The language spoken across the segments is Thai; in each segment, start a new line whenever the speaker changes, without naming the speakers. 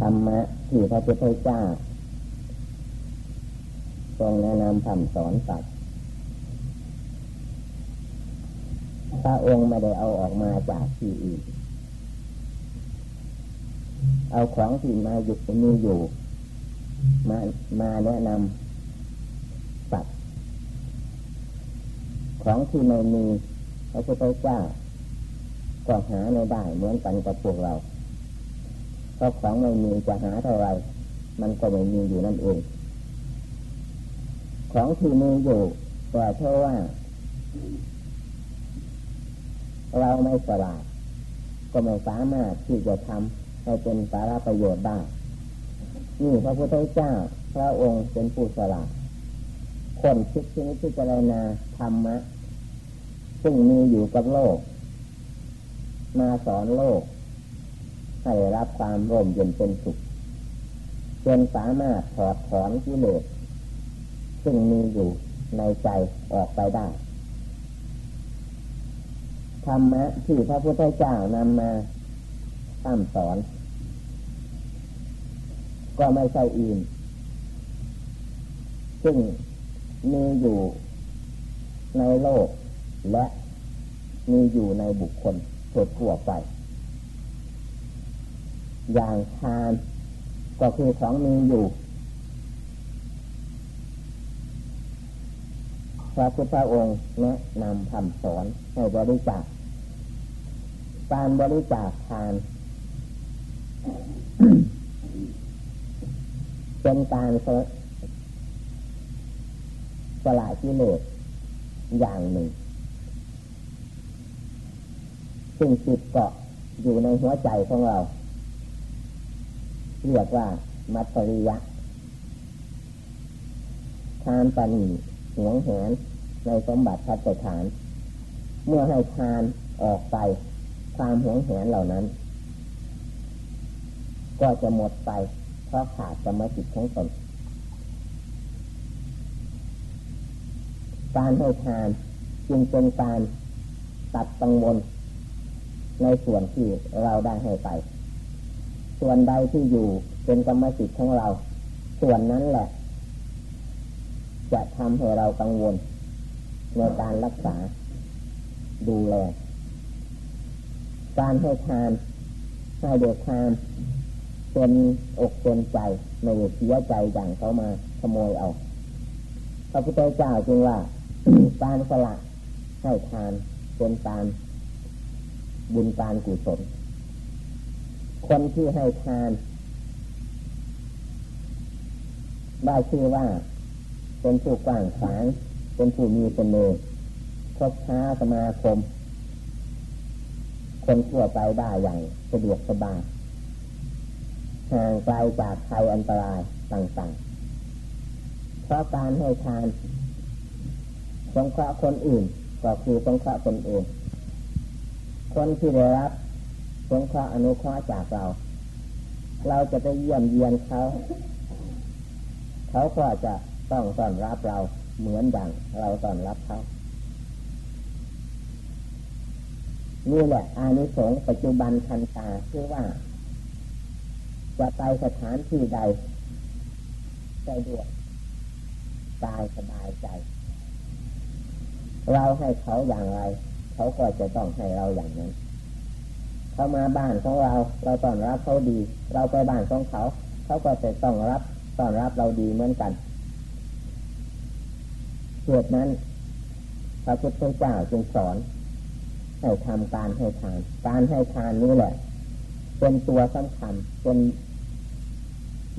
ธรรมะที่พระพุทธเจ้าทรงแนะนำคำสอนสัตว์พระองค์ไม่ได้เอาออกมาจากที่อื่น เอาของที่มาอยู่มีอยู่ มามาแนะนำสัตว์ของที่ไม่มีพระพุทธเจ้าก็หาไม่ได้เหมือนกันกับพวกเรา เพราะของไม่มีจะหาเท่าไรมันก็ไม่มีอยู่นั่นเอง ของที่มีอยู่แต่เพราะว่า เราไม่สลาดก็ไม่สามารถที่จะทำให้เป็นสาระประโยชน์ได้นี่พระพุทธเจ้า พระองค์เป็นผู้สลาดคนคิดที่นี้พิจารณาธรรมะ ซึ่งมีอยู่กับโลก มาสอนโลก ให้รับความร่มเย็นเป็นสุขจนสามารถถอดถอนกิเลสซึ่งมีอยู่ในใจออกไปได้ธรรมะที่พระพุทธเจ้านำมาตั้มสอน ก็ไม่ใช่อื่น ซึ่งมีอยู่ในโลกและมีอยู่ในบุคคลทั่วไป อย่างทาน ก็คือของมีอยู่พระพุทธองค์แนะนำคำสอนให้บริจาคการบริจาคทาน เป็นการสละกิเลสอย่างหนึ่ง ซึ่งจิตเกาะอยู่ในหัวใจของเรา เรียกว่า มัตริยะทานปณีหวงแหนในสมบัติพัฒฐาน เมื่อให้ทานออกไป ความหวงแหนเหล่านั้น ก็จะหมดไป เพราะขาดสมาธิของตนการให้ทานจึงเป็นการตัดตังวลในส่วนที่เราได้ให้ไป ส่วนใดที่อยู่เป็นกรรมสิทธิ์ของเรา ส่วนนั้นแหละ จะทำให้เรากังวล ในการรักษาดูแลการให้ทานให้เด็กทานเป็นอกเป็นใจไม่เสียใจอย่างเขามาขโมยเอาพระพุทธเจ้าจึงว่า การสละให้ทานเป็นการบุญการกุศล คนที่ให้ทาน ได้ชื่อว่าเป็นผู้กว้างขวางเป็นผู้มีเสน่ห์คบค้าสมาคม คนทั่วไปได้อย่างสะดวกสบายห่างไกลจากภัยอันตรายต่างๆ เพราะการให้ทานสงเคราะห์คนอื่น ก็คือสงเคราะห์คนอื่น คนที่ได้รับ สงเคราะห์อนุเคราะห์จากเรา เราจะไปเยี่ยมเยียนเขา เขาก็จะต้องต้อนรับเราเหมือนอย่างเราต้อนรับเขานี่แหละอานิสงส์ปัจจุบันทันตาคือว่า จะไปสถานที่ใดใจดวยตายสบายใจ เราให้เขาอย่างไร เขาก็จะต้องให้เราอย่างนั้น เขามาบ้านของเรา เราต้อนรับเขาดี เราไปบ้านของเขา เขาก็จะต้องรับต้อนรับเราดีเหมือนกันเหตุนั้นพระพุทธเจ้าจึงสอนให้ทำการให้ทาน การให้ทานนี้แหละ เป็นตัวสำคัญเป็น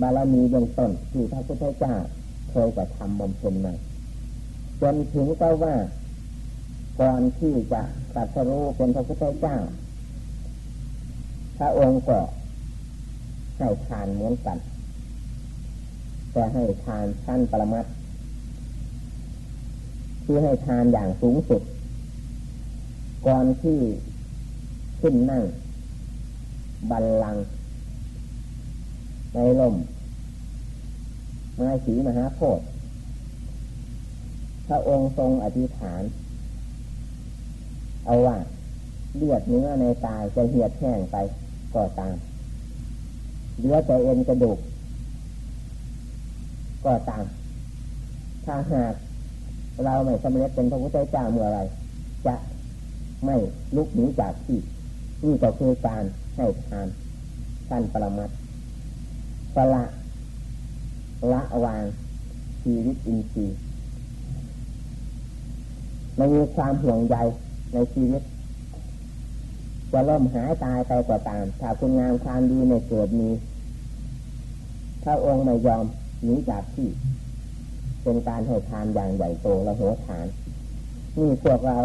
บารมีเบื้องต้นที่พระพุทธเจ้าเคยจะทำบำเพ็ญมาจนถึงก็ว่าก่อนที่จะตัดสู้เป็นพระพุทธเจ้า พระองค์ก็ให้ทานเหมือนกัน แต่ให้ทานชั้นปรมัตที่ให้ทานอย่างสูงสุด ก่อนที่ขึ้นนั่ง บัลลังในลมไม้สีมหาโพธิ์พระองค์ทรงอธิษฐาน เอาว่าเลือดเนื้อในตายจะเหียดแห้งไป ก็ตามเหลือแต่เอ็นกระดูก ก็ตามถ้าหากเราไม่สำเร็จเป็นพระพุทธเจ้าเมื่อไรจะไม่ลุกหนีจากที่นี่ก็คือการให้ทานท่านปรมัดสละละวางชีวิตอินทรีย์ไม่มีความห่วงใยในชีวิต จะล่มหายตายไปกว่าตาม ถ้าคุณงามความดีในเกิดมีถ้าองค์ไม่ยอมหนีจากที่เป็นการให้ทานอย่างใหญ่โตและโหฐานนี่พวกเรา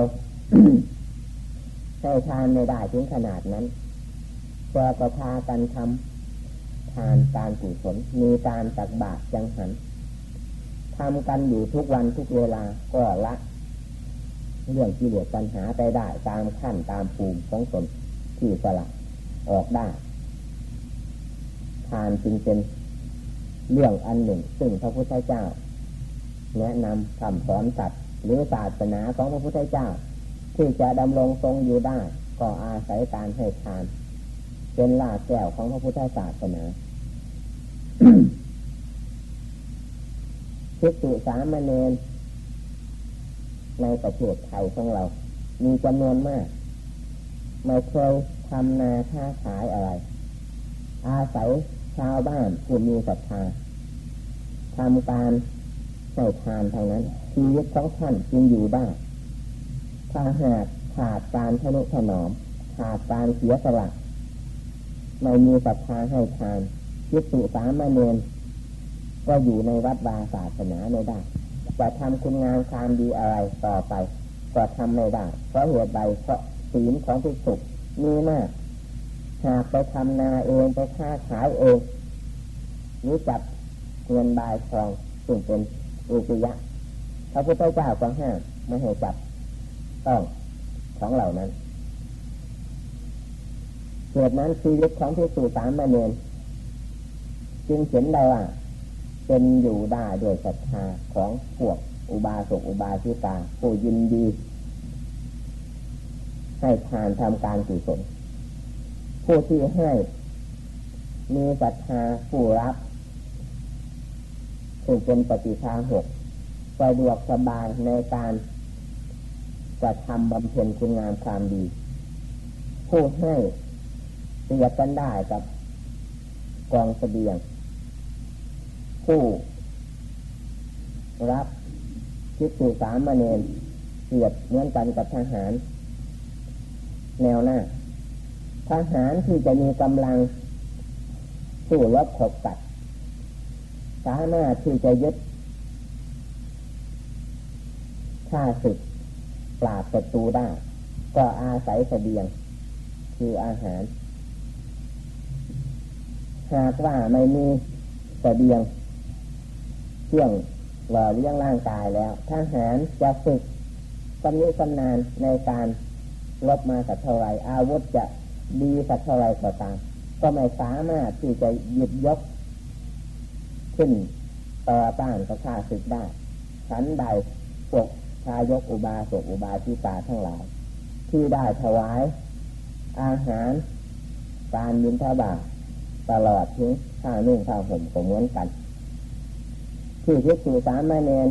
ให้ทานไม่ได้ถึงขนาดนั้นแต่ก็พากันทำทานการกุศลมีการตักบาตรจังหันทำกันอยู่ทุกวันทุกเวลาก็ละ เรื่องที่เหลือปัญหาไปได้ตามขั้นตามภูมิของตนที่สละออกได้ทานจึงเป็นเรื่องอันหนึ่ง ซึ่งพระพุทธเจ้า แนะนำคำสอนสัตว์หรือศาสนาของพระพุทธเจ้า ที่จะดำรงทรงอยู่ได้ก็อาศัยการให้ทาน เป็นลาแก้วของพระพุทธศาสนาภิกษุสามเณร ในประเทศไทยของเรา มีจำนวนมากไม่เคยทำนาค้าขายอะไร อาศัยชาวบ้านผู้มีศรัทธาทำการใส่ทานทางนั้นชีวิตของท่านจึงอยู่ได้ถ้าหากขาดการทนุถนอม ขาดการเสียสละไม่มีศรัทธาให้ทานคิดสุสามเณรก็อยู่ในวัดวาศาสนาไม่ได้ จะทำคุณงามความดีอะไรต่อไป ก็ทำไม่ได้ เพราะเหตุใดเพราะศีลของที่สุมีมากหากไปทำนาเองไปค้าขายเองรู้จักเงินบายทองซึ่งเป็นอุปยะพระพุทธเจ้าก็ห้ามไม่ให้จับต้องของเหล่านั้นเหตุนั้นชีวิตของที่สู่สามเณรจึงเห็นได้ว่า เป็นอยู่ได้ด้วยศรัทธาของพวกอุบาสกอุบาสิกาผู้ยินดี ให้ทานทำการกุศลผู้ที่ให้มีศรัทธาผู้รับถึงเป็นปฏิชาหกสะดวกสบายในการจะทำบำเพ็ญคุณงามความดี ผู้ให้เสียกันได้กับกองเสบียง ผู้รับคิดสู่สามมาเณรเสียดเหมือนกันกับทหาร แนวหน้า ทหารที่จะมีกำลังสู้รบขบกัดสามารถที่จะยึดฆ่าศึกปราบศัตรูได้ ก็อาศัยเสบียง คืออาหาร หากว่าไม่มีเสบียง เครื่องหล่อเลี้ยงร่างกายแล้วทหารจะฝึกสำนิสำนานในการลบมาสักเท่าไรอาวุธจะดีสักเท่าไรก็ตาม ก็ไม่สามารถที่จะหยิบยก ขึ้นต่อต้านกับข้าศึกได้ฉันใดพวกชายกอุบาสกอุบาสิกาทั้งหลาย ที่ได้ถวาย อาหารการยินทบาตลอดถึงข้านุ่งข้าห่มก็เหมือนกัน ที่พิสูสามเณร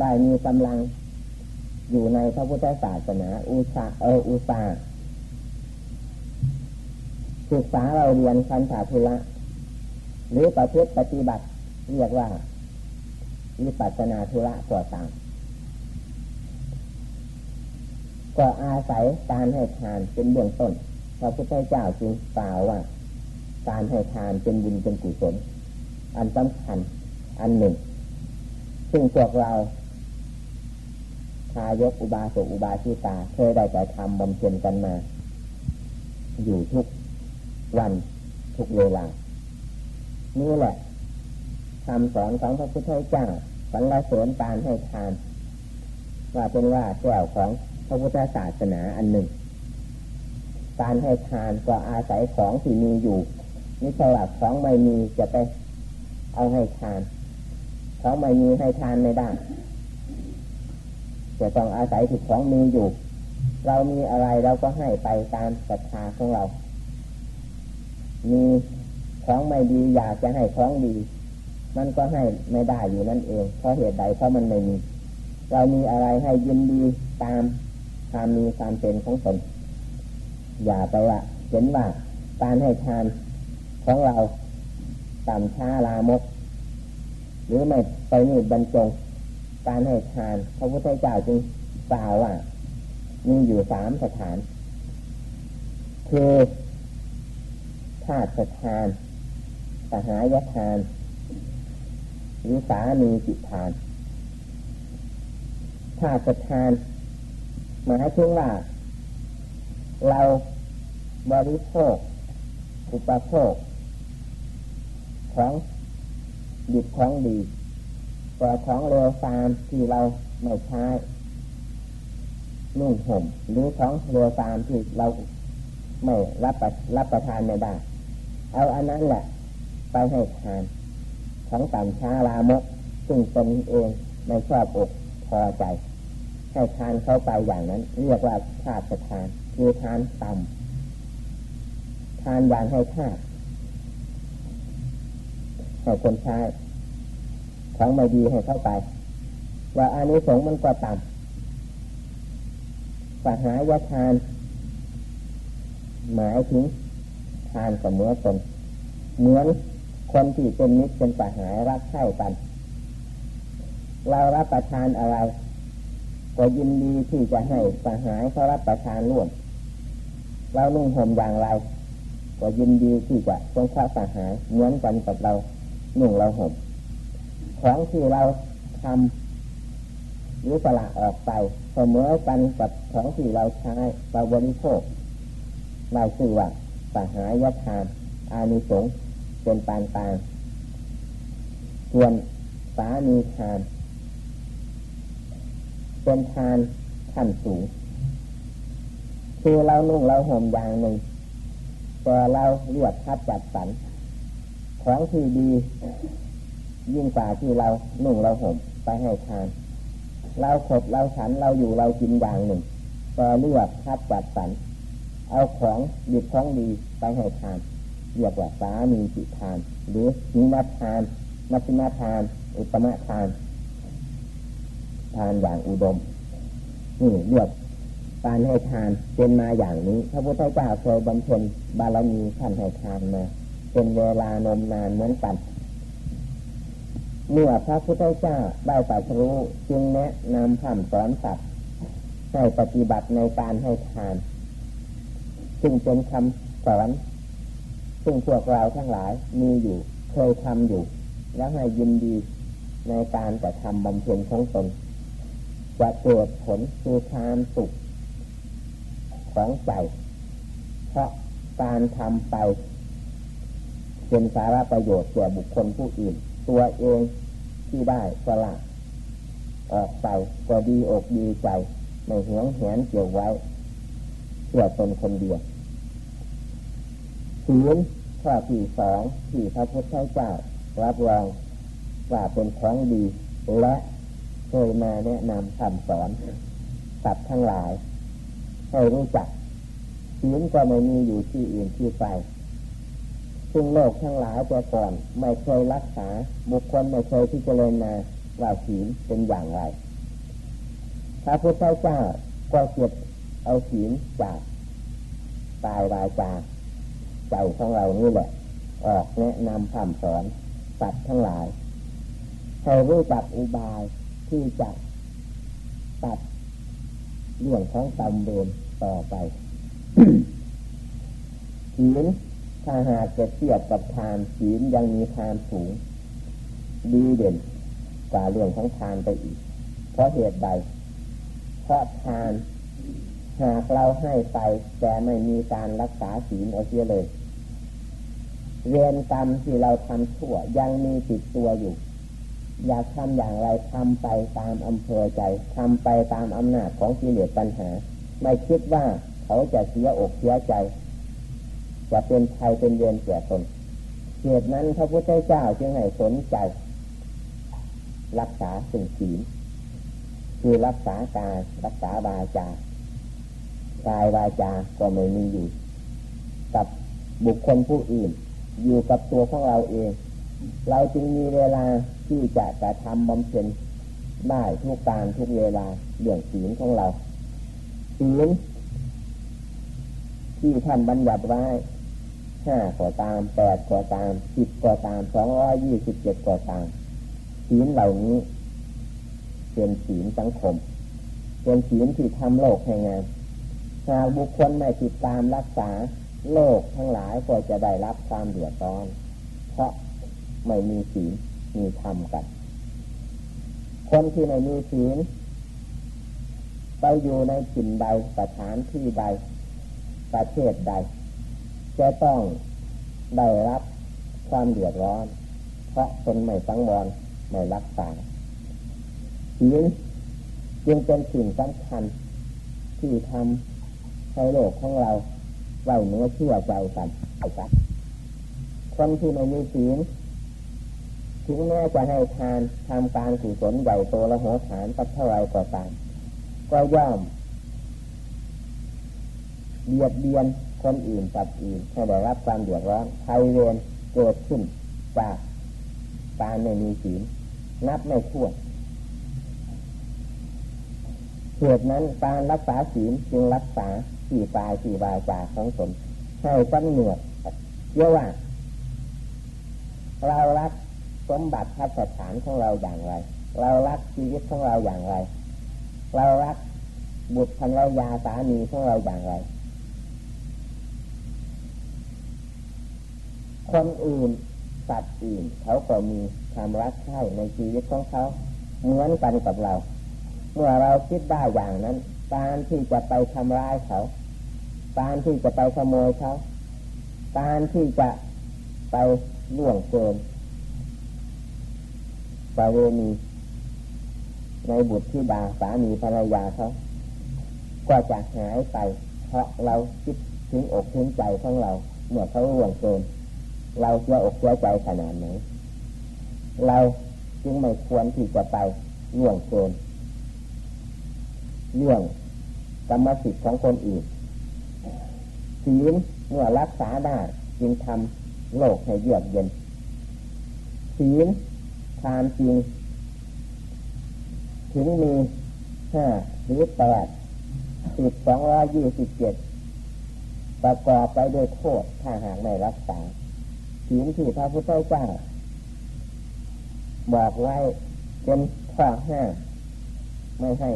ได้มีกำลัง อยู่ในพระพุทธศาสนา อุชาเอออุตาศึกษาเราเรียนคันธาธุระ หรือประพฤติปฏิบัติ เรียกว่าวิปัสนาธุระก่อต่ามก็อาศัยการให้ทานเป็นเบื้องต้นพระพุทธเจ้าจึงกล่าวว่า การให้ทานเป็นบุญเป็นกุศลอันสำคัญอันหนึ่ง ซึ่งพวกเราทายกอุบาสกอุบาสิกาเคยได้แต่ทำบำเพ็ญกันมา อยู่ทุกวันทุกเวลา นี่แหละคำสอนของพระพุทธเจ้าสรรเสริญการให้ทาน ว่าเป็นว่าแก้วของพระพุทธศาสนาอันหนึ่ง การให้ทานก็อาศัยของที่มีอยู่นี่ใช่ว่าของไม่มีจะไปเอาให้ทาน ของไม่มีให้ทานไม่ได้จะต้องอาศัยถูกของมีอยู่ เรามีอะไรเราก็ให้ไปตามศรัทธาของเรา มีของไม่ดีอยากจะให้ของดี มันก็ให้ไม่ได้อยู่นั่นเอง เพราะเหตุใดเพราะมันไม่มี เรามีอะไรให้ยินดีตามความมีความเป็นของตนอย่าไปว่าเห็นว่าการให้ทานของเราต่ำช้าลามก หรือไม่ไปนี่บรรจง การให้ทาน พระพุทธเจ้าจึงกล่าวว่า มีอยู่สามสถาน คือธาตุทานสหายทาน หรือสามีจิตทานธาตุทาน หมายถึงว่า เราบริโภค อุปโภคของ ดิบของดีกว่าของเร็วตามที่เราไม่ใช้นุ่งห่มหรือของเร็วตามที่เราไม่รับประรับประทานไม่ได้เอาอันนั้นแหละ ไปให้ทานของต่ำช้าลามกซึ่งตนเองไม่ชอบอกพอใจ ให้ทานเข้าไปอย่างนั้น เรียกว่าชาติทานคือทานต่ำทานอย่างให้ทา ให้คนใช้ของไม่ดีให้เข้าไป ว่าอานิสงส์มันก็ต่ำปหายาทาน หมายถึงทานเสมอตนเหมือนคนที่เป็นมิตรเป็นปหายรักใคร่กัน เรารับประทานอะไร ก็ยินดีที่จะให้ปหายเขารับประทานร่วมเรานุ่งห่มอย่างไรก็ยินดีที่จะทรงข้าปหายเหมือนกันกับเรา นุ่งเราห่มของที่เราทำหรือสละออกไปเสมอกันกับของที่เราใช้เราบริโภคเราคือว่าสหายทานอานิสงส์เป็นปานตางส่วนสามีทาน เป็นทานขั้นสูงคือเรานุ่งเราห่มอย่างหนึ่งแต่เราเลือกคัดจัดสรร ของที่ดี ยิ่งกว่าที่เราหนุ่งเราห่มไปให้ทาน เราขบเราฉันเราอยู่เรากินอย่างหนึ่งก็เลือกคัดจัดสรรเอาของดีของดีไปให้ทานเรียกว่าสามีจิทาน หรือนินาทานมัชฌิมาทาน อุปมาทาน ทานอย่างอุดมนี่เรียกการให้ทานเป็นมาอย่างนี้ พระพุทธเจ้าเคยบำเพ็ญบารมีท่านให้ทานมา เป็นเวลานมนานเหมือนกัน เมื่อพระพุทธเจ้าได้ตรัสรู้จึงแนะนำคำสอนสัตว์ให้ปฏิบัติในการให้ทาน ซึ่งเป็นคำสอนซึ่งพวกเราทั้งหลายมีอยู่เคยทำอยู่ แล้วให้ยินดีในการจะทำบำเพ็ญของตนจะเกิดผลคือความสุขของใจเพราะการทำไป เป็นสาระประโยชน์แก่บุคคลผู้อื่น ตัวเองที่ได้สละออกไปก็ดีอกดีใจไม่หวงแหนเกี่ยวไว้เพื่อตนคนเดียวศีลข้อที่สองที่พระพุทธเจ้ารับรองว่าเป็นของดีและเคยมาแนะนำคำสอนสัตว์ทั้งหลาย ให้รู้จักศีลก็ไม่มีอยู่ที่อื่นที่ไป ซึ่งโลกทั้งหลายแต่ก่อน ไม่เคยรักษา บุคคลไม่เคยที่จะเลนาว่าศีลเป็นอย่างไร พระพุทธเจ้าก็เก็บเอาศีลจากตายวาจาใจของเรานี่แหละ ออกแนะนำคำสอนตัดทั้งหลายให้รู้จักอุบายที่จะตัดเรื่องของตำเดินต่อไปศีล ถ้าหากจะเทียบกับทานศีลยังมีทานสูง ดีเด่นกว่าเรื่องของทานไปอีก เพราะเหตุใด เพราะทานหากเราให้ไปแต่ไม่มีการรักษาศีลเอาเสียเลยเวรกรรมที่เราทำชั่วยังมีติดตัวอยู่ อยากทำอย่างไรทำไปตามอำเภอใจทำไปตามอำนาจของกิเลสปัญหา ไม่คิดว่าเขาจะเสียอกเสียใจ จะเป็นภัยเป็นเวรแก่ตนเหตุนั้นพระพุทธเจ้าจึงให้สนใจ รักษาสิ่งศีลคือรักษากายรักษาวาจากายวาจาก็ไม่มีอยู่ กับบุคคลผู้อื่น อยู่กับตัวของเราเอง เราจึงมีเวลาที่จะกระทำบำเพ็ญได้ทุกการทุกเวลาเรื่องศีลของเราศีลที่ท่านบัญญัติไว้ ห้าก็ตามแปดก็ตามสิบก็ตามสองร้อยยี่สิบเจ็ดก็ตามศีลเหล่านี้ เป็นศีลสังคม เป็นศีลที่ทำโลกให้งานหากบุคคลไม่ติดตามรักษาโลกทั้งหลายก็จะได้รับความเดือดร้อน เพราะไม่มีศีลมีธรรมกัน คนที่ไม่มีศีลไปอยู่ในถิ่นใดสถานที่ใดประเทศใด จะต้องได้รับความเดือดร้อน เพราะคนไม่สังวรไม่รักษาศีลจึงเป็นสิ่งสำคัญ ที่ทำให้โลกของเราไว้เนื้อเชื่อใจกันไปกันคนที่ไม่มีศีลถึงแม้จะให้ทานทำการกุศลใหญ่โตและโหฐานสักเท่าไรก็ตามก็ย่อมเบียดเบียน คนอื่นตัดอื่นให้ได้รับความเดือดร้อนภัยเวรเกิดขึ้นจากการไม่มีศีลนับไม่ถ้วนเหตุนั้นการรักษาศีลจึงรักษาสี่ปลายสี่วาจาของตนให้สำเนือเยอะว่า เรารักสมบัติพัฒฐานของเราอย่างไร เรารักชีวิตของเราอย่างไร เรารักบุตรภรรยาสามีของเราอย่างไร คนอื่นสัตว์อื่น เขาก็มีความรักใคร่ในชีวิตของเขาเหมือนกันกับเรา เมื่อเราคิดได้อย่างนั้นการที่จะไปทำร้ายเขาการที่จะไปขโมยเขาการที่จะไปล่วงเกินประเวณีในบุตรที่ดาสามีภรรยาเขาก็จะหายไป เพราะเราคิดถึงอกถึงใจของเราเมื่อเขาล่วงเกิน เราเสียอกเสียใจขนาดไหนเราจึงไม่ควรที่จะไปล่วงเกินเรื่องกรรมสิทธิ์ของคนอื่นศีลเมื่อรักษาได้จึงทำโลกให้เยือกเย็นศีลทานจริง ถึงมีห้าหรือแปดสิบสองร้อยยี่สิบเจ็ดประกอบไปด้วยโทษถ้าหากไม่รักษา ศีลที่พระพุทธเจ้าบอกไว้เป็นข้อห้าไม่ให้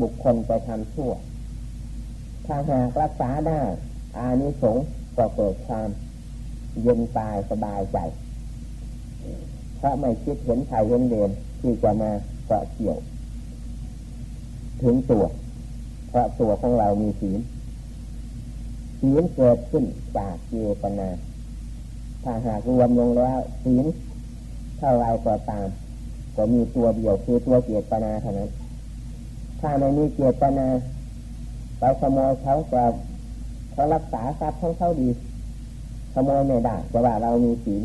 บุคคลไปทำชั่ว ถ้าหากรักษาได้ อานิสงส์ก็เกิดความเย็นตายสบายใจ เพราะไม่คิดเห็นภัยเห็นเดนที่จะมาเกาะเกี่ยว ถึงตัว เพราะตัวของเรามีศีลศีลเกิดขึ้นจากเจตนา ถ้าหากรวมลงแล้วศีลเท่าไรก็ตาม ก็มีตัวเดียวคือตัวเจตนาเท่านั้น ถ้าไม่มีเจตนาเราขโมยเขาแต่เขารักษาทรัพย์ของเขาดี ขโมยไม่ได้แต่ว่าเรามีศีล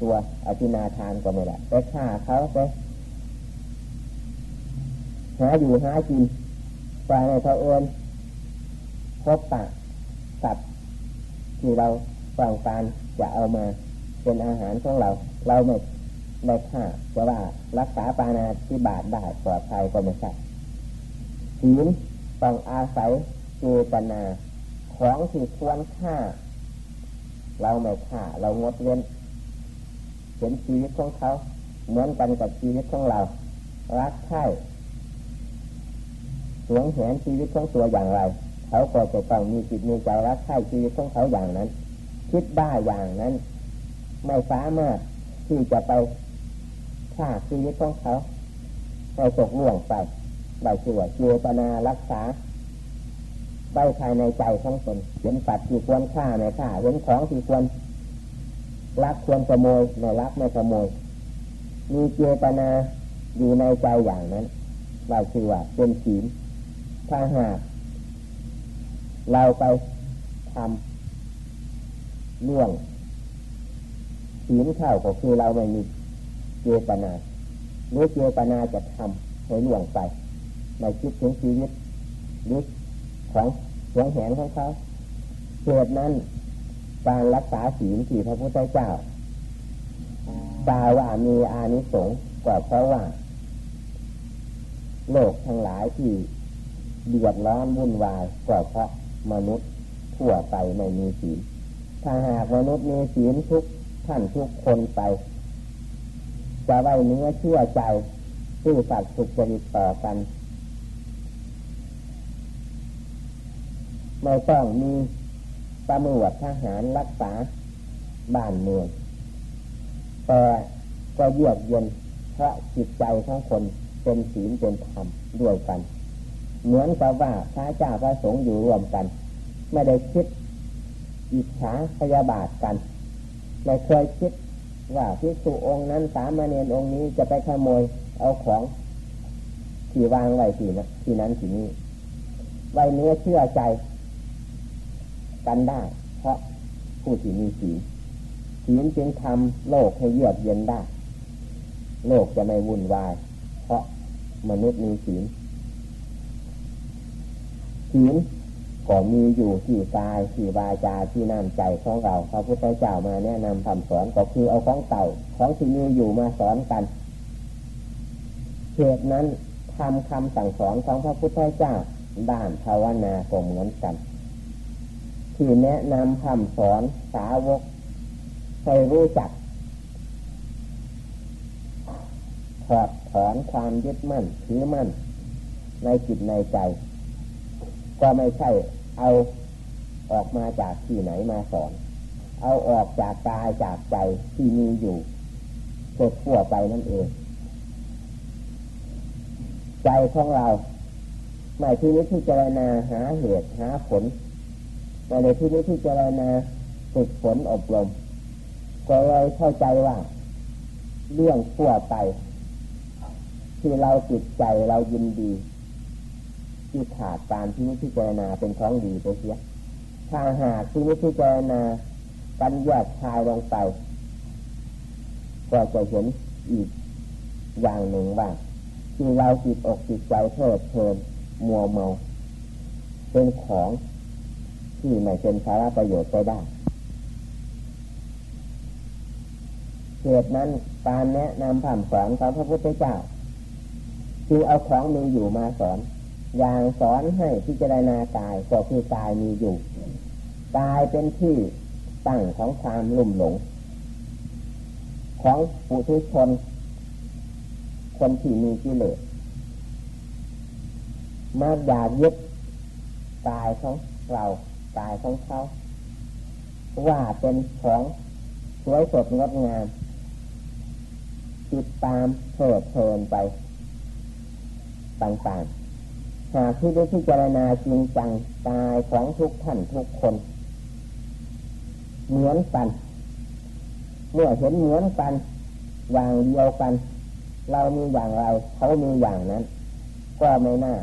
ตัวอธินาทานก็ไม่ได้ไปฆ่าเขาไปหาอยู่หากินไปในเขาเอิญพบปะสัตว์ที่เราฟังการ จะเอามาเป็นอาหารของเรา เราไม่ได้ฆ่าจะว่ารักษาปานาที่บาทได้ปลอดภัยก็ไม่ใช่ศีลต้องอาศัยเจตนาของที่ควรฆ่า เราไม่ฆ่าเรางดเว้นเห็นชีวิตของเขาเหมือนกันกับชีวิตของเรา รักใคร่สวงแหนชีวิตของตัวอย่างไร เขาก็จะต้องมีจิตมีใจรักใคร่ชีวิตของเขาอย่างนั้น คิดได้อย่างนั้น ไม่สามารถที่จะไปฆ่าชีวิตของเขาให้ตกล่วงไปได้ชื่อว่าเจตนารักษาไว้ภายในใจของตนเห็นปัดที่ควรฆ่าไม่ฆ่าเห็นของที่ควรรักควรขโมยไม่รักไม่ขโมย มีเจตนาอยู่ในใจอย่างนั้นเราคือว่าเป็นศีลถ้าหากเราไปทำ เรื่องศีลเข้าก็คือเราไม่มีเจตนาหรือเจตนาจะทำให้ล่วงไปในคิดถึงชีวิตหรือของหวงแหนของเขาเหตุนั้นการรักษาศีลที่พระพุทธเจ้ากล่าวว่ามีอานิสงส์กว่าเพราะว่า โลกทั้งหลายที่เดือดร้อนวุ่นวายกว่าเพราะมนุษย์ทั่วไปไม่มีศีล ถ้าหากมนุษย์มีศีลทุกท่านทุกคนไป จะไว้เนื้อเชื่อใจซื่อสัตย์สุจริตต่อกันไม่ต้องมีตำรวจทหารรักษาบ้านเมืองแต่ก็เยือกเย็นเพราะจิตใจของคนเป็นศีลเป็นธรรมด้วยกัน เหมือนกับว่าพระเจ้าพระสงฆ์อยู่รวมกัน ไม่ได้คิด อิจฉาพยาบาทกันไม่เคยคิดว่าพิสุองค์นั้นสามเณรองค์นี้จะไปขโมยเอาของที่วางไว้ที่นั้นที่นั้นที่นี้ไว้เนื้อเชื่อใจ กันได้ เพราะผู้ที่มีศีลศีลจึงทำโลกให้เยือกเย็นได้ โลกจะไม่วุ่นวาย เพราะมนุษย์มีศีลศีล ก็มีอยู่ที่กายที่วาจาที่น้ำใจของเราพระพุทธเจ้ามาแนะนำคำสอนก็คือเอาของเก่าของที่มีอยู่มาสอนกันเหตุนั้นทำคำสั่งสอนของพระพุทธเจ้าด้านภาวนาก็เหมือนกัน ที่แนะนำคำสอนสาวกให้รู้จักถอดถอนความยึดมั่นถือมั่นในจิตในใจ ก็ไม่ใช่เอาออกมาจากที่ไหนมาสอน เอาออกจากกายจากใจที่มีอยู่ทั่วไปนั่นเอง ใจของเราไม่ที่นี้ที่เจรณาหาเหตุหาผลแต่ในที่นี้ที่เจรณาฝึกฝนอบรม ก็เลยเข้าใจว่า เรื่องทั่วไป ที่เราจิตใจเรายินดี ที่ขาดการที่นิพพานาเป็นของดีไปเสียถ้าหากที่นิพพานาปัญญาชายลงไปก็จะเห็นอีกอย่างหนึ่งว่าที่เราจิตอกจิตใจเพิดเพลินมัวเมาเป็นของที่ไม่เป็นสาระประโยชน์ไปได้เหตุนั้นการแนะนำผ่านสอนของพระพุทธเจ้าคือเอาของมีอยู่มาสอน อย่างสอนให้พิจารณากายก็คือกายมีอยู่กายเป็นที่ตั้งของความลุ่มหลง ของปุถุชน คนที่มีกิเลสมาอยากยึดกายของเรากายของเขา ว่าเป็นของสวยสดงดงาม ติดตามเพิดเพลินไปต่างๆ หากที่ได้พิจารณาจริงจังตายของทุกท่านทุกคน เหมือนกันเมื่อเห็นเหมือนกัน อย่างเดียวกัน เรามีอย่างไรเขามีอย่างนั้น ก็ไม่น่า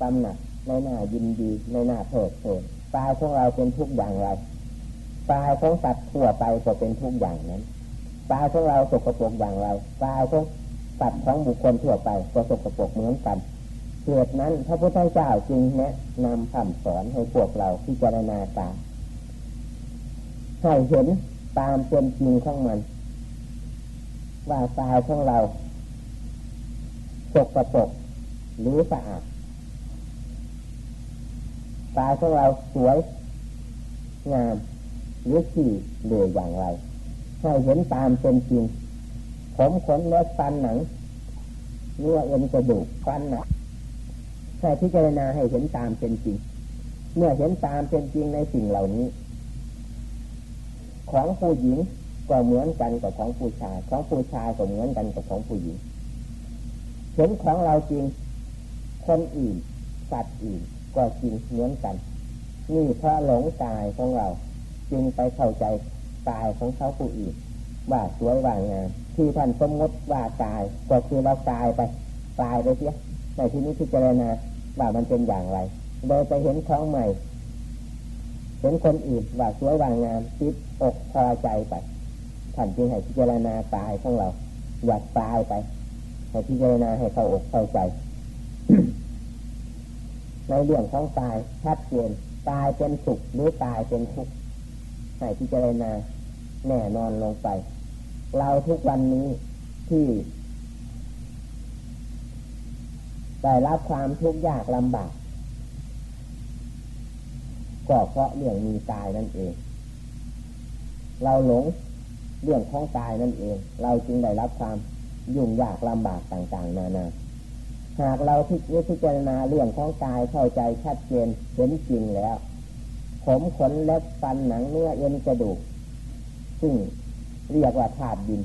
ตำหนักไม่น่ายินดีไม่น่าเพิดเพลินตายของเราเป็นทุกอย่างไรตายของสัตว์ทั่วไปก็เป็นทุกอย่างนั้นตายของเราสกปรกอย่างไรตายของสัตัดของบุคคลทั่วไปก็สกปรกเหมือนกัน เหตุนั้นพระพุทธเจ้าจึงแนะนำคำสอนให้พวกเราพิจารณาตาให้เห็นตามเป็นจริงของมัน ว่าตายของเราสกปรกหรือสะอาดตายของเราสวยงามหรือขี้เหลืออย่างไรให้เห็นตามเป็นจริง ผมขนเล็บฟันหนังเนื้อเอ็นกระดูกฟันหนัก ให้พิจารณาให้เห็นตามเป็นจริง เมื่อเห็นตามเป็นจริงในสิ่งเหล่านี้ ของผู้หญิงก็เหมือนกันกับของผู้ชาย ของผู้ชายก็เหมือนกันกับของผู้หญิง เห็นของเราจริง คนอื่น สัตว์อื่นก็จริงเหมือนกัน นี่เพราะหลงกายของเรา จึงไปเข้าใจกายของเขาผู้อื่นว่าสวยว่างามที่ท่านสมมติว่ากายก็คือเรากายไปกายไปเสียในที่นี้พิจารณา ว่ามันเป็นอย่างไรโดยไปเห็นท้องใหม่ เห็นคนอื่นว่าสวยว่างงามติดอกพอใจไปท่านจึงให้พิจารณากายของเรา อยากตายไปให้พิจารณาให้เข้าอกเข้าใจ ในเรื่องของตายชัดเจนตายเป็นสุขหรือตายเป็นทุกข์ให้พิจารณาแน่นอนลงไป เราทุกวันนี้ที่ ได้รับความทุกข์ยากลำบากก็เพราะเรื่องมีกายนั่นเอง เราหลงเรื่องของกายนั่นเอง เราจึงได้รับความยุ่งยากลำบากต่างๆ นานา หากเราพิพิจารณาเรื่องของกายเข้าใจชัดเจนเห็นจริงแล้ว ผมขนเล็บฟันหนังเนื้อเอ็นกระดูก ซึ่งเรียกว่าธาตุดิน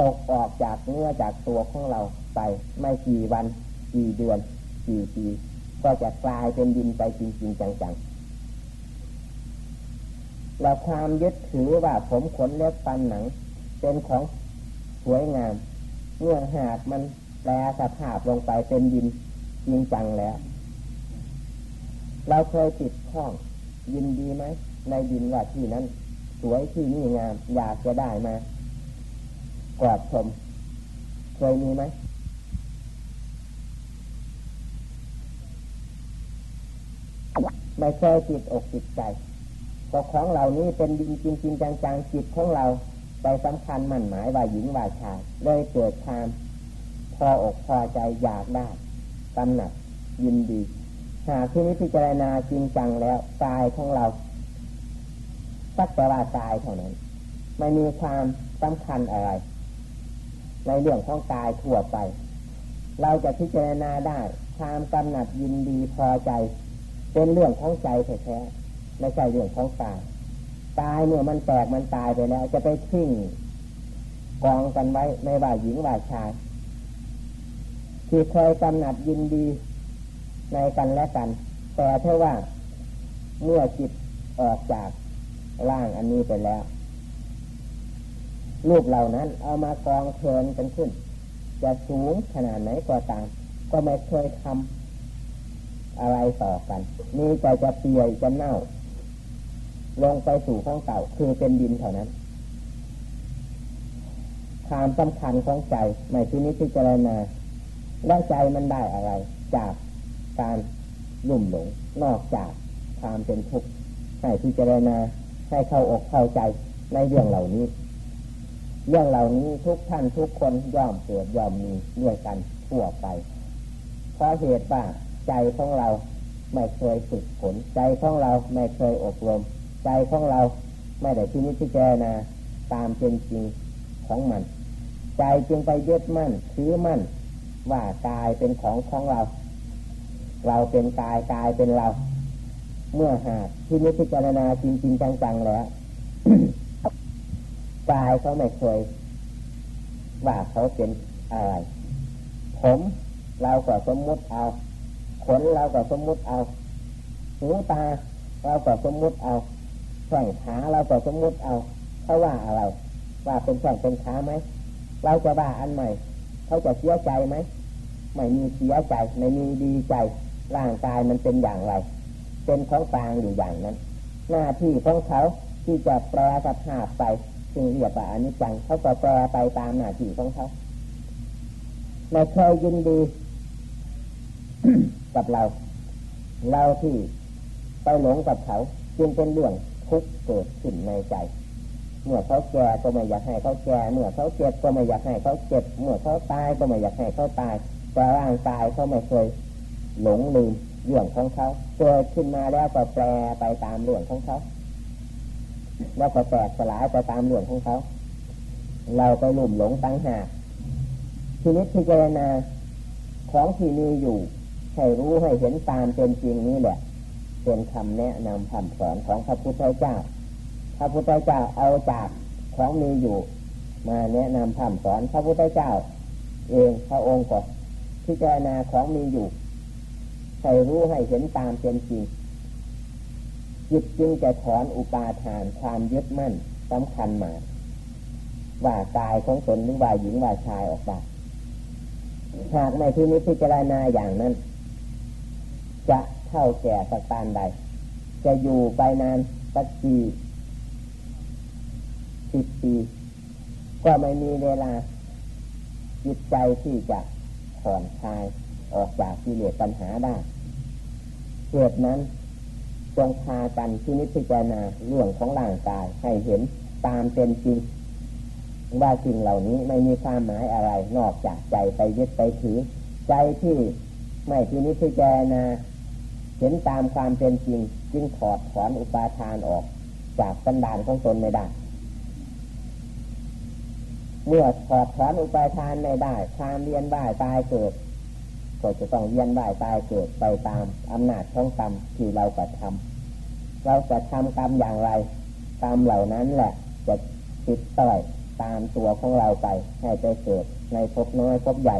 ตกออกจากเนื้อจากตัวของเรา ไป ไม่กี่วัน กี่เดือน กี่ปี ก็จะกลายเป็นดินไปจริง ๆ จังๆเราความยึดถือว่าผมขนเล็บฟันหนัง เป็นของสวยงาม เมื่อหากมันแปลสภาพลงไปเป็นดินจริงจังแล้ว เราเคยติดข้องยินดีไหม ในดินว่าที่นั้น สวยที่นี่งาม อยากจะได้มากอดชมเคยมีไหม ไม่เคยจิตอกจิตใจก็ของเหล่านี้เป็นดินจริงจริงจังๆจิตของเราไปสำคัญมั่นหมายว่าหญิงว่าชายเลยเกิดความพออกพอใจอยากได้กำหนัดยินดี หากที่นี้พิจารณาจริงจังแล้วกายของเราสักแต่ว่ากายเท่านั้น ไม่มีความสำคัญอะไร ในเรื่องของกายทั่วไป เราจะพิจารณาได้ความกำหนัดยินดีพอใจ เป็นเรื่องของใจแท้ๆไม่ใช่เรื่องของกายตายเมื่อมันแตกมันตายไปแล้ว จะไปทิ้งกองกันไว้ไม่ว่าหญิงว่าชายที่เคยกำหนัดยินดีในกันและกัน แต่เท่าว่าเมื่อจิตออกจากร่างอันนี้ไปแล้วรูปเหล่านั้น เอามากองเทินกันขึ้น จะสูงขนาดไหนก็ตาม ก็ไม่เคยทำ อะไรต่อกันนี่ใจจะเปียจะเน่า ลงไปสู่ข้องเก่าคือเป็นดินเท่านั้น ความสำคัญของใจไม่ที่นี้พิจารณาได้ใจมันได้อะไร จากการลุ่มหลง นอกจากความเป็นทุกข์ให้พิจารณาให้เข้าอกเข้าใจในเรื่องเหล่านี้ เรื่องเหล่านี้ทุกท่านทุกคนย่อมเกิดย่อมมีด้วยกันทั่วไปเพราะเหตุว่า ใจของเราไม่เคยฝึกฝนใจของเราไม่เคยอบรม ใจของเราไม่ได้ที่นิพจารณาตามเป็นจริงของมัน ใจจึงไปยึดมั่นถือมั่น ว่ากายเป็นของของเรา เราเป็นกายกายเป็นเรา เมื่อหากที่นิพจารณาจริงจริงจังๆแล้วกายเขาไม่เคยว่าเขาเป็นอะไรผมเราก็สมมติเอา ขนเราก็สมมุติเอาหูตาเราก็สมมุติเอาแข้งขาเราก็สมมุติเอาเขาว่าอะไรว่าเป็นแข้งเป็นขาไหมเราจะว่าอันใหม่เขาจะเสียใจไหมไม่มีเสียใจไม่มีดีใจร่างกายมันเป็นอย่างไร เป็นของกลางอยู่อย่างนั้น หน้าที่ของเขาที่จะแปลสภาพไปจึงเรียกว่าอนิจจังเขาก็แปลไปตามหน้าที่ของเขาไม่เคยยินดี กับเรา เราที่ไปหลงกับเขาจึงเป็นเรื่องทุกข์เกิดขึ้นในใจ เมื่อเขาแก่ก็ไม่อยากให้เขาแก่เมื่อเขาเจ็บก็ไม่อยากให้เขาเจ็บ เมื่อเขาตายก็ไม่อยากให้เขาตายแต่ร่างกายเขาไม่เคยหลงลืมเรื่องของเขาเกิดขึ้นมาแล้วก็แปรไปตามเรื่องของเขาแล้วก็แตกสลายไปตามเรื่องของเขา เราไปลุ่มหลงตั้งหากทีนี้พิจรณาของที่มีอยู่ ให้รู้ให้เห็นตามเป็นจริงนี้แหละ เป็นคำแนะนำคำสอนของพระพุทธเจ้า พระพุทธเจ้าเอาจากของมีอยู่ มาแนะนำคำสอนพระพุทธเจ้า เองพระองค์ก็พิจารณาของมีอยู่ให้รู้ให้เห็นตามเป็นจริงจิตจึงจะถอนอุปาทานความยึดมั่นสำคัญมาว่ากายของตนหรือว่าหญิงว่าชายออกไปหากในที่นี้พิจารณาอย่างนั้น จะเท่าแก่สักปานใด จะอยู่ไปนานสักปีสิบปีก็ไม่มีเวลา จิตใจที่จะผ่อนคลายออกจากกิเลสปัญหาได้เหตุนั้นจงพากันที่นิพพานาเรื่องของร่างกายให้เห็นตามเป็นจริง ว่าสิ่งเหล่านี้ไม่มีความหมายอะไรนอกจากใจไปยึดไปถือ ใจที่ไม่ที่นิพพานา เห็นตามความเป็นจริง จึงถอดถอนอุปาทานออก จากสันดานของตนไม่ได้ เมื่อถอดถอนอุปาทานไม่ได้ความเรียนบ่ายตายเกิดก็จะต้องเวียนว่ายตายเกิดไปตามอำนาจของกรรมที่เรากระทำเราจะทำกรรมอย่างไรกรรมเหล่านั้นแหละ จะติดต่อยตามตัวของเราไปให้ไปเกิดในภพน้อยภพใหญ่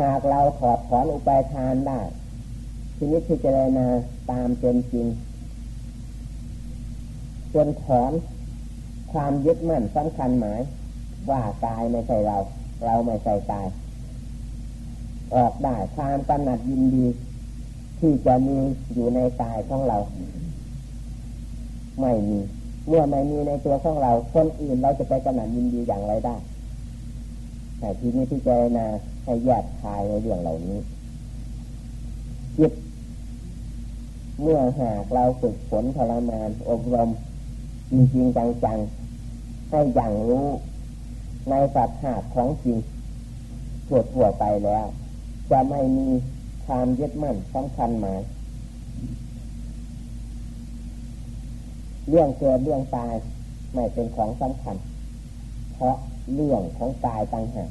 หากเราถอดถอนอุปทานได้ ทีนี้พิจารณาตามเป็นจริงจนถอนความยึดมั่นสำคัญหมาย ว่ากายไม่ใช่เรา เราไม่ใช่กาย ออกได้ความกำหนัดยินดี ที่จะมีอยู่ในกายของเรา ไม่มีเมื่อไม่มีในตัวของเรา คนอื่นเราจะไปกำหนัดยินดีอย่างไรได้แต่ทีนี้ที่เจนาให้แยกทายในเรื่องเหล่านี้จิต เมื่อหากเราฝึกฝนทรมานอบรมจริงจริงจังๆให้อย่างรู้ในสัตว์หาของจริงทั่วทั่วไปแล้ว จะไม่มีความยึดมั่นสำคัญหมายเรื่องเกิดเรื่องตายไม่เป็นของสำคัญ เพราะเรื่องของกายต่างหาก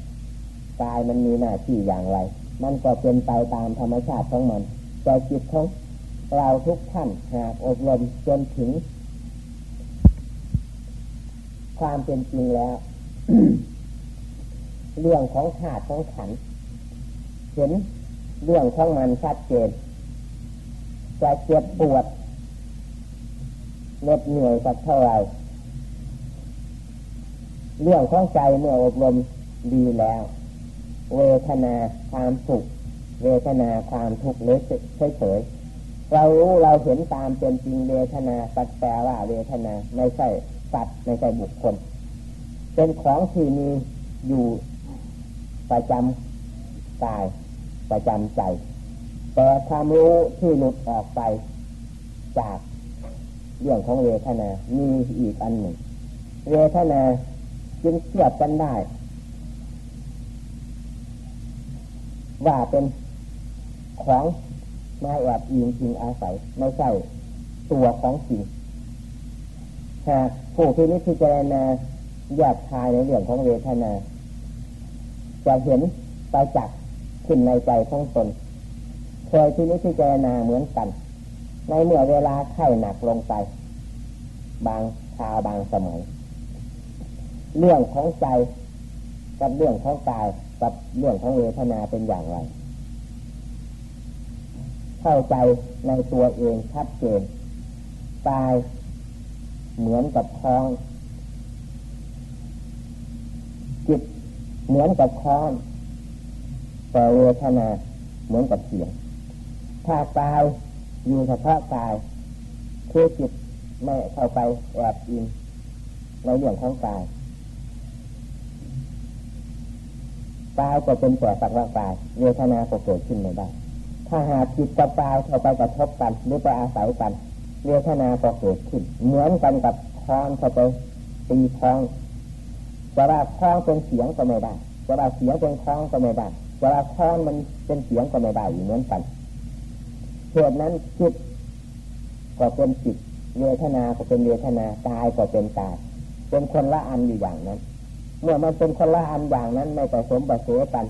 กายมันมีหน้าที่อย่างไร มันก็เป็นไปตามธรรมชาติของมันแต่จิตของ เราทุกท่านหากอบรมจนถึง ความเป็นจริงแล้ว เรื่องของขาดของขัน เห็นเรื่องของมันชัดเจนจะเจ็บปวดเหน็ดเหนื่อยสักเท่าไรเรื่องของใจเมื่ออบรมดีแล้ว เวทนาความสุข เวทนาความทุกข์เฉย เรารู้เราเห็นตามเป็นจริงเวทนาปัจแปลว่าเวทนาไม่ใช่สัตว์ไม่ใช่บุคคล เป็นของที่มีอยู่ประจำกายประจำใจ แต่ความรู้ที่หลุดออกไปจากเรื่องของเวทนา มีอีกอันหนึ่ง เวทนาจึงเทียบกันได้ ว่าเป็นของ มาแอบอิงจริงอาศัยไม่ใช่ตัวของจริงหากผู้ที่นิพพานนาแยากทายในเรื่องของเวทนา จะเห็นไปจากขึ้นในใจของตนเคยที่นี้ที่เจนาเหมือนกัน ในเมื่อเวลาไข้หนักลงไป บางคาบางสมัย เรื่องของใจกับเรื่องของกายกับเรื่องของเวทนาเป็นอย่างไร เข้าใจในตัวเองชัดเจนกายเหมือนกับคลองจิตเหมือนกับคลองแต่เวทนาเหมือนกับเสียง ถ้ากายอยู่เฉพาะกายคือจิตไม่เข้าไปแอบอินในเรื่องของกายกายก็เป็นแต่สักว่ากายเวทนาก็เกิดขึ้นไม่ได้ ถ้าหากจิตกับกายเข้าไปกระทบกันหรือไปอาศัยกันเวทนาก็เกิดขึ้น เหมือนกันกับคล้องเข้าไปตีคล้องจะว่าคล้องเป็นเสียงก็ไม่ได้จะว่าเสียงเป็นคล้องก็ไม่ได้เวลาคล้องมันเป็นเสียงก็ไม่ได้อยู่เหมือนกันเหตุนั้นจิตก็เป็นจิตเวทนาก็เป็นเวทนากายก็เป็นกาย เป็นคนละอันอยู่อย่างนั้น เมื่อมันเป็นคนละอันอย่างนั้นไม่ผสมผสมกัน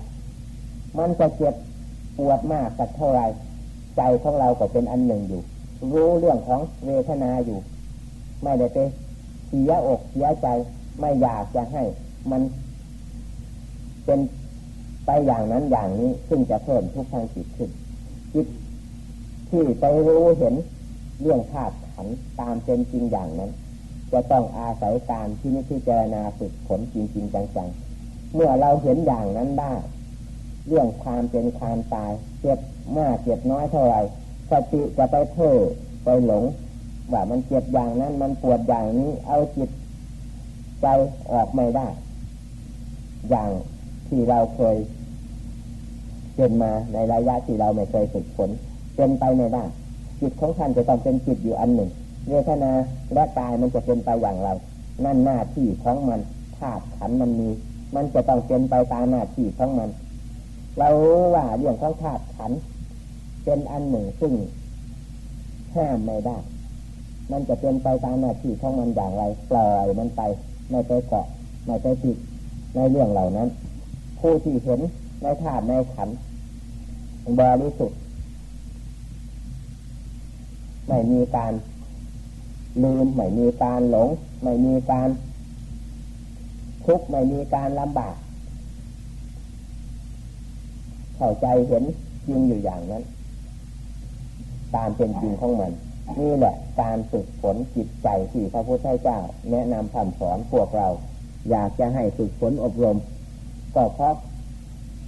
มันจะเจ็บ ปวดมากสักเท่าไรใจของเราก็เป็นอันหนึ่งอยู่ รู้เรื่องของเวทนาอยู่ ไม่ได้ไปเสียอกเสียใจไม่อยากจะให้มันเป็นไปอย่างนั้นอย่างนี้ซึ่งจะเพิ่มทุกทางจิตขึ้นจิตที่ไปรู้เห็นเรื่องธาตุขันตามเป็นจริงอย่างนั้น จะต้องอาศัยการที่นิพพานาฝึกผลจริงจริงจังๆเมื่อเราเห็นอย่างนั้นได้ เรื่องความเป็นความตายเจ็บมากเจ็บน้อยเท่าไรสติจะไปเพ้อไปหลงว่ามันเจ็บอย่างนั้นมันปวดอย่างนี้เอาจิตใจออกไม่ได้ อย่างที่เราเคยเป็นมาในระยะที่เราไม่เคยฝึกฝนเป็นไปไม่ได้จิตของท่านจะต้องเป็นจิตอยู่อันหนึ่งเวทนาและกายมันจะเป็นไปอย่างไรา นั่นหน้าที่ของมันธาตุขันมันมี มันจะต้องเป็นไปตามหน้าที่ของมัน เรารู้ว่าเรื่องของธาตุขันเป็นอันหนึ่งซึ่งห้ามไม่ได้ มันจะเป็นไปตามหน้าที่ของมันอย่างไร ปล่อยมันไป ไม่ไปเกาะไม่ไปติดในเรื่องเหล่านั้น ผู้ที่เห็นในธาตุในขันบริสุทธิ์ไม่มีการลืมไม่มีการหลง ไม่มีการทุกข์ไม่มีการลำบาก เข้าใจเห็นจริงอยู่อย่างนั้น ตามเป็นจริงของมัน นี่แหละการฝึกฝนจิตใจที่พระพุทธเจ้า แนะนำคำสอนพวกเรา อยากจะให้ฝึกฝนอบรม ก็เพราะ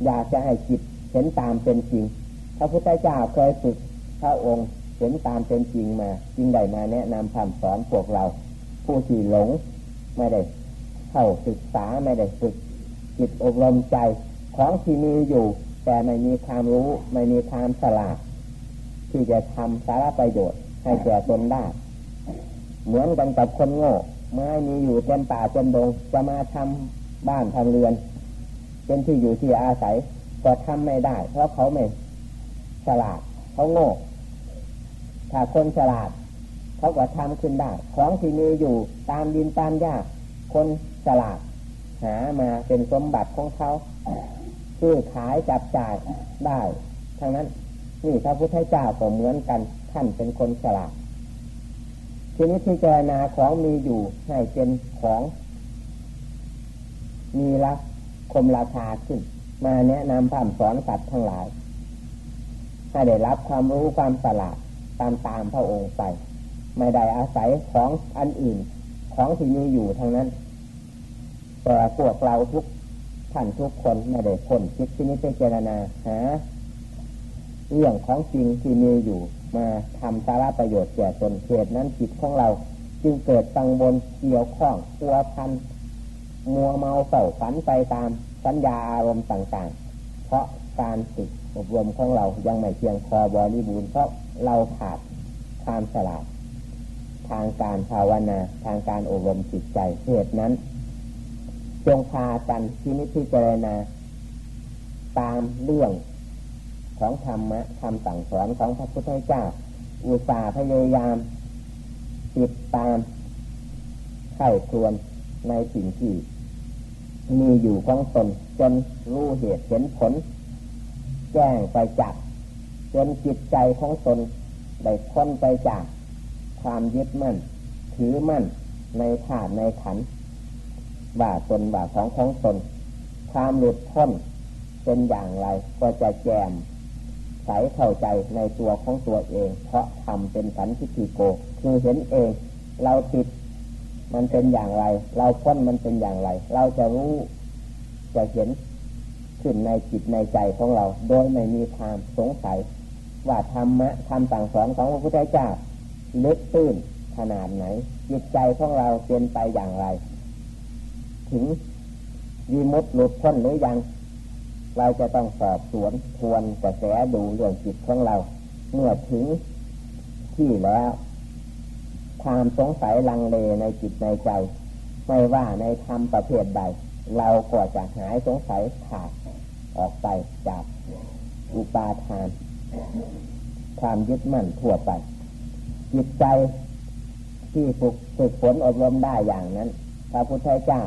อยากจะให้จิตเห็นตามเป็นจริง พระพุทธเจ้าเคยฝึกพระองค์เห็นตามเป็นจริงมาจริงใดมาแนะนำคำสอนพวกเรา ผู้ที่หลงไม่ได้เข้าศึกษาไม่ได้ฝึกจิตอบรมใจของที่มีอยู่ แต่ไม่มีความรู้ ไม่มีความฉลาดที่จะทำสาระประโยชน์ให้แก่ตนได้ เหมือนกันกับคนโง่ไม้มีอยู่เต็มป่าเต็มดงจะมาทำบ้านทำเรือน เป็นที่อยู่ที่อาศัยก็ทำไม่ได้ เพราะเขาไม่ฉลาด เขาโง่ ถ้าคนฉลาด เขาก็ทำขึ้นได้ ของที่มีอยู่ตามดินตามหญ้าคนฉลาด หามาเป็นสมบัติของเขา ซื้อขายจับจ่ายได้ทั้งนั้นนี่พระพุทธเจ้าก็เหมือนกันท่านเป็นคนฉลาดทีนี้ที่เจรนาของมีอยู่ให้เป็นของ มีละคมราคาขึ้น มาแนะนำพ่มสอนสัตว์ทั้งหลายให้ได้รับความรู้ความฉลาดตามตามพระองค์ไป ไม่ได้อาศัยของอันอื่น ของที่มีอยู่ทางนั้น แต่พวกเราทุก ท่านทุกคนไม่ได้คนคิดที่นี้เป็นเจรนาหาเรื่องของจริงที่มีอยู่มาทำสาระประโยชน์แก่ตนเหตุนั้นจิตของเรา จึงเกิดตังบนเกี่ยวข้องตัวพันมัวเมาเศร้าฝันไปตามสัญญาอารมณ์ต่างๆ เพราะการฝึกอบรมของเรายังไม่เพียงพอบริบูรณ์เพราะเราขาดความฉลาด ทางการภาวนาทางการอบรมจิตใจเหตุนั้น จงพากันที่นิพพิจารณา ตามเรื่องของธรรมะคำสั่งสอนของพระพุทธเจ้า อุตสาห์พยายาม ติดตามไข้ควรในสิ่งที่มีอยู่ของตนจนรู้เหตุเห็นผล แจ้งไปจักจนจิตใจของตนได้พ้นไปจาก ความยึดมั่น ถือมั่นในธาตุในขันธ์ ว่าตนว่าของของตนความหลุดพ้นเป็นอย่างไรก็จะแจมใสเข้าใจในตัวของตัวเอง เพราะทำเป็นสันทิฏฐิโก คือเห็นเอง เราติดมันเป็นอย่างไร เราพ้นมันเป็นอย่างไร เราจะรู้จะเห็นขึ้นในจิตในใจของเรา โดยไม่มีความสงสัย ว่าธรรมะคำสั่งสอนของพระพุทธเจ้าลึกตื้นขนาดไหน จิตใจของเราเป็นไปอย่างไร ถึงยีมุดหลุดพ้นหรือยัง เราจะต้องสอบสวนทวนกระแสดูเรื่องจิตของเรา เมื่อถึงที่แล้ว ความสงสัยลังเลในจิตในใจ ไม่ว่าในธรรมประเภทใด เราก็จะหายสงสัยขาดออกไปจากอุปาทาน ความยึดมั่นทั่วไป จิตใจที่ฝึกฝึกฝนอบรมได้อย่างนั้นพระพุทธเจ้า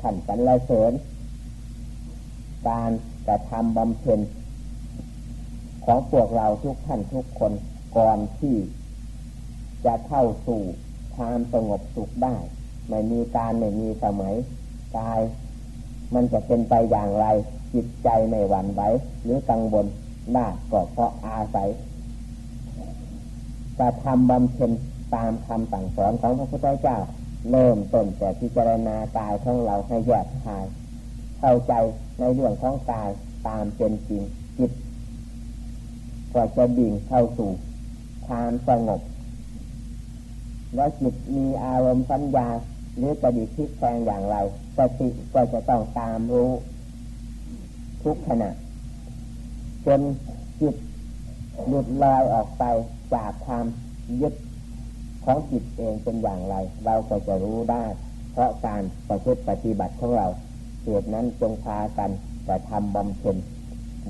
ท่านสรรเสริญการกระทำบำเพ็ญของพวกเราทุกท่านทุกคนก่อนที่จะเข้าสู่ความสงบสุขได้ ไม่มีการไม่มีสมัยกาย มันจะเป็นไปอย่างไร จิตใจไม่หวั่นไหวหรือกังวลได้ก็เพราะอาศัยกระทำบำเพ็ญตามคำสั่งสอนของพระพุทธเจ้า เริ่มต้นแต่พิจารณากายของเราให้แยกคาย เข้าใจในเรื่องของกายตามเป็นจริงจิตก็จะดิ่งเข้าสู่ความสงบ แล้วจิตมีอารมณ์สัญญาหรือกระดิกทิศแทงอย่างไรสติก็จะต้องตามรู้ ทุกขณะจนจิตหลุดลอยออกไปจากความยึด ของจิตเองเป็นอย่างไร เราก็จะรู้ได้ เพราะการประพฤติปฏิบัติของเราเหตุนั้นจงพากันแต่ทำบำเพ็ญ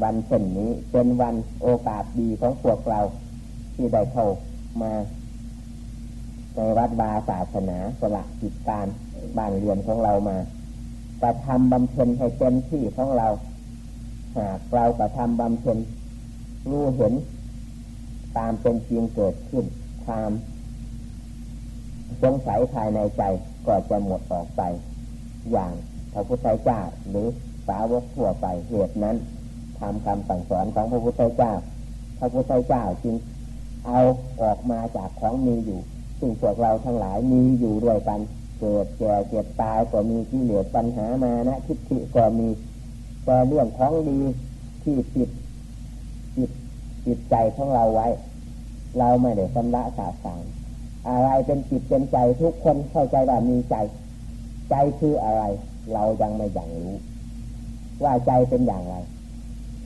วันเช่นนี้เป็นวันโอกาสดีของพวกเรา ที่ได้เข้ามาในวัดบาศาสนาสละจิตการบ้านเรือนของเรามาแต่ทำบำเพ็ญให้เต็มที่ของเรา หากเรากระทำบำเพ็ญรู้เห็น ตามเป็นจริงเกิดขึ้นความ สงสัยภายในใจก็จะหมดออกไป อย่างพระพุทธเจ้าหรือสาวกทั่วไปเหตุนั้นทำคำสั่งสอนของพระพุทธเจ้า พระพุทธเจ้าจึงเอาออกมาจากของมีอยู่ซึ่งพวกเราทั้งหลายมีอยู่ด้วยกันเกิดแก่เจ็บตายก็มีที่เหลือปัญหามานะทิฏฐิก็มีก็เรื่องของดีที่ติดจิตจิตใจของเราไว้ เราไม่ได้ชำระสาสาง อะไรเป็นจิตเป็นใจทุกคนเข้าใจว่ามีใจ ใจคืออะไร เรายังไม่อย่างรู้ ว่าใจเป็นอย่างไร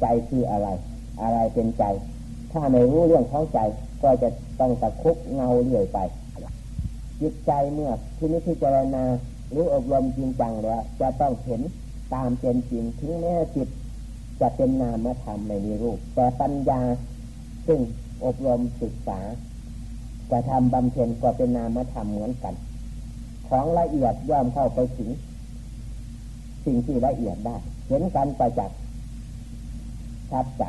ใจคืออะไร อะไรเป็นใจ ถ้าไม่รู้เรื่องของใจ ก็จะต้องตะคุกเงาเรื่อยไปจิตใจเมื่อที่นี้พิจารณาหรืออบรมจริงจังแล้วจะต้องเห็นตามเป็นจริงถึงแม้จิตจะเป็นนามธรรมไม่มีรูป แต่ปัญญาซึ่งอบรมศึกษา จะทำบำเพ็ญก็เป็นนามธรรมเหมือนกัน ของละเอียดย่อมเข้าไปถึง สิ่งที่ละเอียดได้ เห็นกันประจักษ์ชัดใจ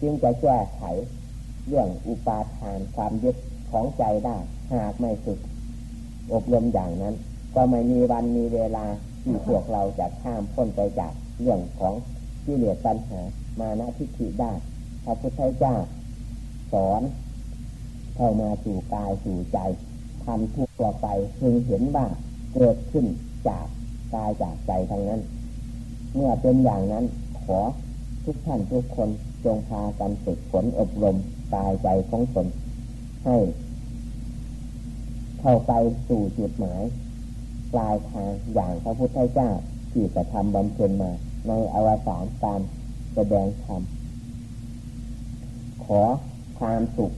จึงจะแก้ไขเรื่องอุปาทานความยึดของใจได้ หากไม่ฝึก อบรมอย่างนั้น ก็ไม่มีวันมีเวลาที่พวกเราจะข้ามพ้นไปจากเรื่องของที่เหลือปัญหามาณทิฏฐิได้พระพุทธเจ้าสอน เข้ามาสู่กายสู่ใจทำทุกตัวไปพึงเห็นว่าเกิดขึ้นจากกายจากใจทั้งนั้น เมื่อเป็นอย่างนั้นขอทุกท่านทุกคนจงพากันฝึกฝนอบรมกายใจของตนให้เข้าไปสู่จุดหมาย ปลายทางอย่างพระพุทธเจ้าที่จะทำบำเพ็ญมา ในอวสานตามแสดงธรรมขอความสุข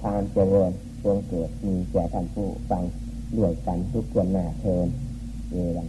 ความเจริญจงเกิดมีแก่ท่านผู้ฟังด้วยกันทุกคนหน้าเทินเอวัง